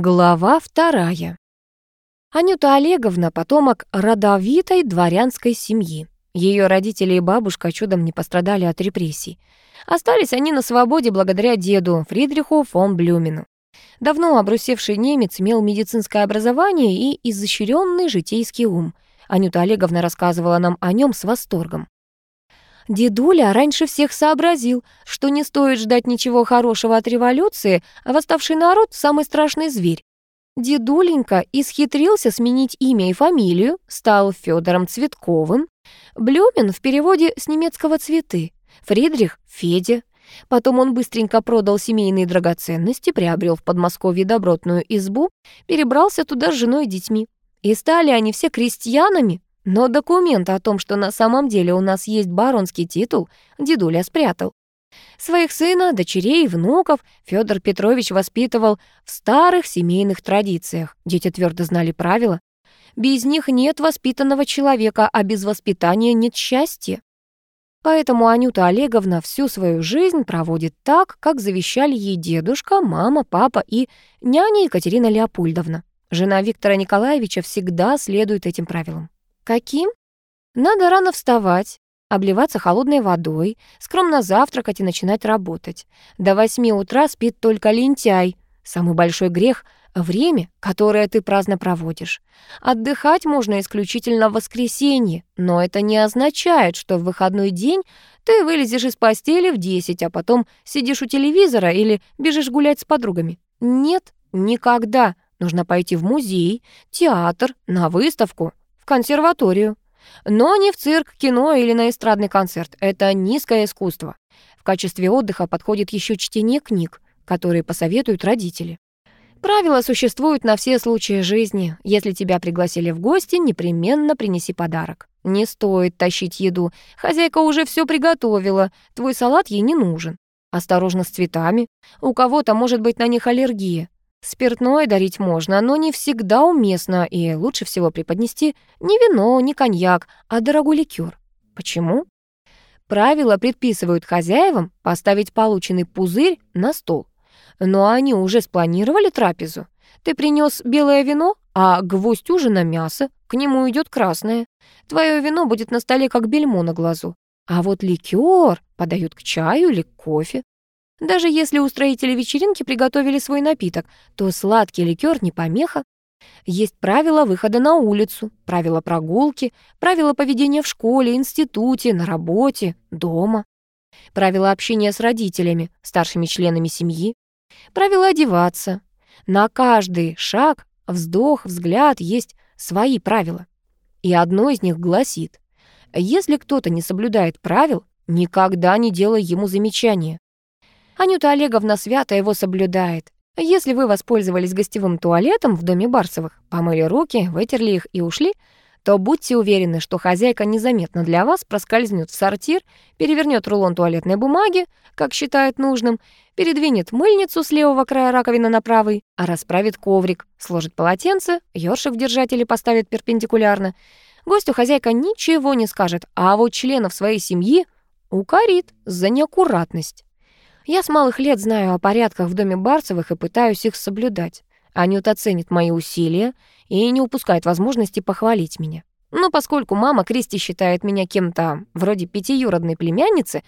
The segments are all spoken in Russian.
Глава вторая. Анюта Олеговна — потомок родовитой дворянской семьи. Ее родители и бабушка чудом не пострадали от репрессий. Остались они на свободе благодаря деду Фридриху фон Блюмину. Давно обрусевший немец имел медицинское образование и изощренный житейский ум. Анюта Олеговна рассказывала нам о нем с восторгом. Дедуля раньше всех сообразил, что не стоит ждать ничего хорошего от революции, а восставший народ — самый страшный зверь. Дедуленька исхитрился сменить имя и фамилию, стал Федором Цветковым. Блюмин в переводе с немецкого «цветы», Фридрих — Федя. Потом он быстренько продал семейные драгоценности, приобрел в Подмосковье добротную избу, перебрался туда с женой и детьми. И стали они все крестьянами, но документ о том, что на самом деле у нас есть баронский титул, дедуля спрятал. Своих сына, дочерей и внуков Федор Петрович воспитывал в старых семейных традициях. Дети твердо знали правила. Без них нет воспитанного человека, а без воспитания нет счастья. Поэтому Анюта Олеговна всю свою жизнь проводит так, как завещали ей дедушка, мама, папа и няня Екатерина Леопольдовна. Жена Виктора Николаевича всегда следует этим правилам. Каким? Надо рано вставать, обливаться холодной водой, скромно завтракать и начинать работать. До восьми утра спит только лентяй. Самый большой грех — время, которое ты праздно проводишь. Отдыхать можно исключительно в воскресенье, но это не означает, что в выходной день ты вылезешь из постели в десять, а потом сидишь у телевизора или бежишь гулять с подругами. Нет, никогда. Нужно пойти в музей, театр, на выставку, консерваторию. Но не в цирк, кино или на эстрадный концерт. Это низкое искусство. В качестве отдыха подходит еще чтение книг, которые посоветуют родители. Правила существуют на все случаи жизни. Если тебя пригласили в гости, непременно принеси подарок. Не стоит тащить еду. Хозяйка уже все приготовила. Твой салат ей не нужен. Осторожно с цветами. У кого-то может быть на них аллергия. Спиртное дарить можно, но не всегда уместно, и лучше всего преподнести не вино, не коньяк, а дорогой ликер. Почему? Правила предписывают хозяевам поставить полученный пузырь на стол. Но они уже спланировали трапезу. Ты принес белое вино, а гвоздь ужина мясо, к нему идет красное. Твое вино будет на столе как бельмо на глазу. А вот ликер подают к чаю или к кофе. Даже если устроители вечеринки приготовили свой напиток, то сладкий ликер не помеха. Есть правила выхода на улицу, правила прогулки, правила поведения в школе, институте, на работе, дома, правила общения с родителями, старшими членами семьи, правила одеваться. На каждый шаг, вздох, взгляд есть свои правила. И одно из них гласит, если кто-то не соблюдает правил, никогда не делай ему замечания. Анюта Олеговна свято его соблюдает. Если вы воспользовались гостевым туалетом в доме Барсовых, помыли руки, вытерли их и ушли, то будьте уверены, что хозяйка незаметно для вас проскользнет в сортир, перевернет рулон туалетной бумаги, как считает нужным, передвинет мыльницу с левого края раковины на правый, а расправит коврик, сложит полотенце, ёршик в держателе поставит перпендикулярно. Гостю хозяйка ничего не скажет, а вот членов своей семьи укорит за неаккуратность. Я с малых лет знаю о порядках в доме Барцевых и пытаюсь их соблюдать. Анют оценит мои усилия и не упускает возможности похвалить меня. Но поскольку мама Кристи считает меня кем-то вроде пятиюродной племянницы,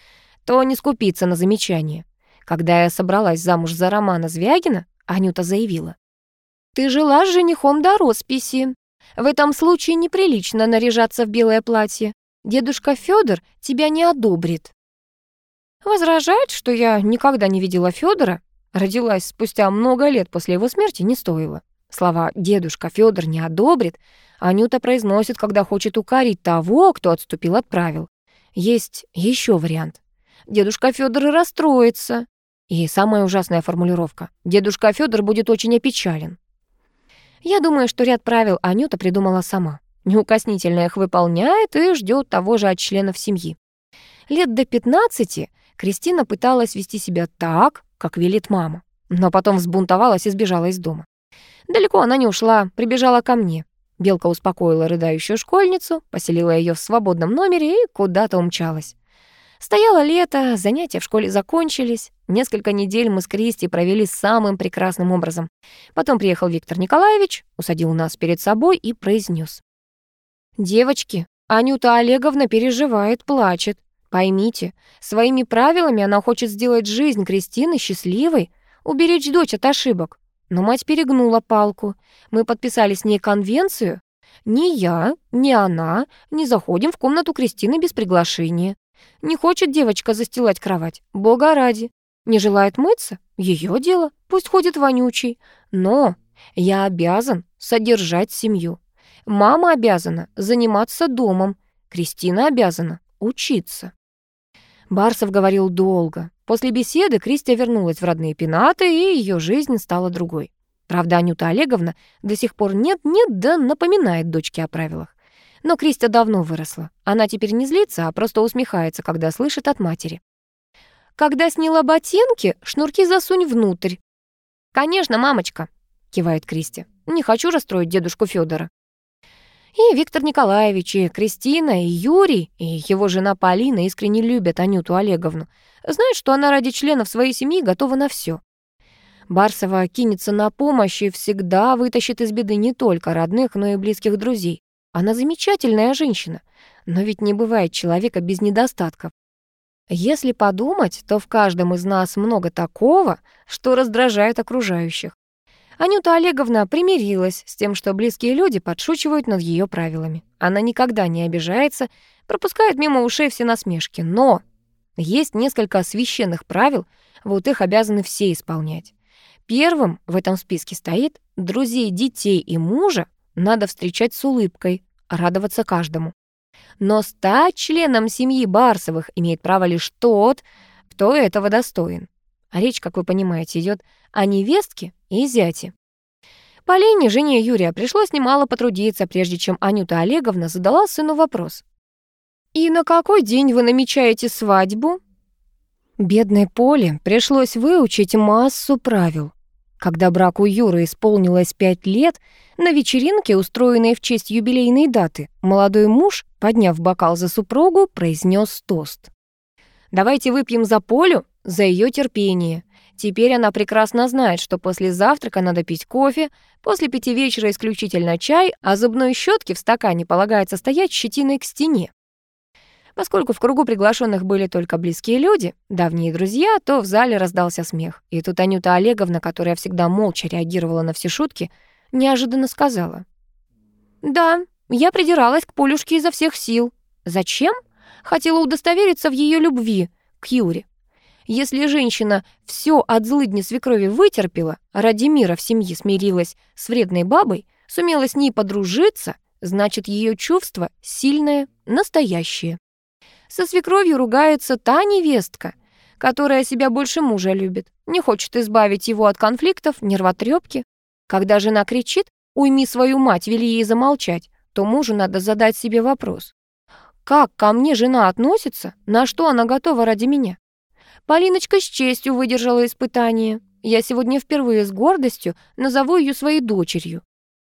то не скупится на замечание. Когда я собралась замуж за Романа Звягина, Анюта заявила. «Ты жила с женихом до росписи. В этом случае неприлично наряжаться в белое платье. Дедушка Федор тебя не одобрит». Возражать, что я никогда не видела Федора, родилась спустя много лет после его смерти, не стоило. Слова «дедушка Федор не одобрит» Анюта произносит, когда хочет укорить того, кто отступил от правил. Есть еще вариант. Дедушка Федор расстроится. И самая ужасная формулировка. Дедушка Федор будет очень опечален. Я думаю, что ряд правил Анюта придумала сама. Неукоснительно их выполняет и ждет того же от членов семьи. Лет до 15 Кристина пыталась вести себя так, как велит мама, но потом взбунтовалась и сбежала из дома. Далеко она не ушла, прибежала ко мне. Белка успокоила рыдающую школьницу, поселила ее в свободном номере и куда-то умчалась. Стояло лето, занятия в школе закончились. Несколько недель мы с Кристи провели самым прекрасным образом. Потом приехал Виктор Николаевич, усадил нас перед собой и произнес: «Девочки, Анюта Олеговна переживает, плачет. Поймите, своими правилами она хочет сделать жизнь Кристины счастливой, уберечь дочь от ошибок. Но мать перегнула палку. Мы подписали с ней конвенцию. Ни я, ни она не заходим в комнату Кристины без приглашения. Не хочет девочка застилать кровать, бога ради. Не желает мыться? Ее дело, пусть ходит вонючий. Но я обязан содержать семью. Мама обязана заниматься домом. Кристина обязана учиться. Барсов говорил долго. После беседы Кристия вернулась в родные пенаты, и ее жизнь стала другой. Правда, Анюта Олеговна до сих пор нет-нет, да напоминает дочке о правилах. Но Кристия давно выросла. Она теперь не злится, а просто усмехается, когда слышит от матери. «Когда сняла ботинки, шнурки засунь внутрь». «Конечно, мамочка», — кивает Кристи. «Не хочу расстроить дедушку Федора. И Виктор Николаевич, и Кристина, и Юрий, и его жена Полина искренне любят Анюту Олеговну. Знают, что она ради членов своей семьи готова на все. Барсова кинется на помощь и всегда вытащит из беды не только родных, но и близких друзей. Она замечательная женщина, но ведь не бывает человека без недостатков. Если подумать, то в каждом из нас много такого, что раздражает окружающих. Анюта Олеговна примирилась с тем, что близкие люди подшучивают над ее правилами. Она никогда не обижается, пропускает мимо ушей все насмешки. Но есть несколько священных правил, вот их обязаны все исполнять. Первым в этом списке стоит друзей, детей и мужа надо встречать с улыбкой, радоваться каждому. Но стать членом семьи Барсовых имеет право лишь тот, кто этого достоин. А речь, как вы понимаете, идет о невестке и зяте. Полине, жене Юрия, пришлось немало потрудиться, прежде чем Анюта Олеговна задала сыну вопрос. «И на какой день вы намечаете свадьбу?» Бедной Поле пришлось выучить массу правил. Когда браку Юры исполнилось пять лет, на вечеринке, устроенной в честь юбилейной даты, молодой муж, подняв бокал за супругу, произнес тост. «Давайте выпьем за Полю, за ее терпение. Теперь она прекрасно знает, что после завтрака надо пить кофе, после пяти вечера исключительно чай, а зубной щетки в стакане полагается стоять щетиной к стене. Поскольку в кругу приглашенных были только близкие люди, давние друзья, то в зале раздался смех. И тут Анюта Олеговна, которая всегда молча реагировала на все шутки, неожиданно сказала. «Да, я придиралась к Полюшке изо всех сил. Зачем? Хотела удостовериться в ее любви к Юре. Если женщина все от злыдни свекрови вытерпела, ради мира в семье смирилась с вредной бабой, сумела с ней подружиться, значит, ее чувство сильное, настоящее. Со свекровью ругается та невестка, которая себя больше мужа любит, не хочет избавить его от конфликтов, нервотрепки. Когда жена кричит «Уйми свою мать, вели ей замолчать», то мужу надо задать себе вопрос. Как ко мне жена относится, на что она готова ради меня? Полиночка с честью выдержала испытание. Я сегодня впервые с гордостью назову ее своей дочерью.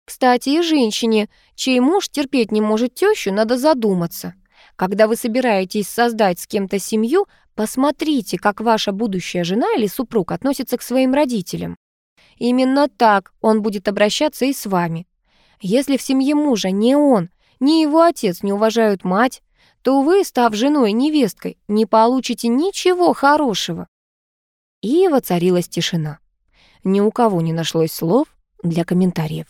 Кстати, и женщине, чей муж терпеть не может тещу, надо задуматься. Когда вы собираетесь создать с кем-то семью, посмотрите, как ваша будущая жена или супруг относится к своим родителям. Именно так он будет обращаться и с вами. Если в семье мужа ни он, ни его отец не уважают мать, то вы, став женой невесткой, не получите ничего хорошего. И воцарилась тишина. Ни у кого не нашлось слов для комментариев.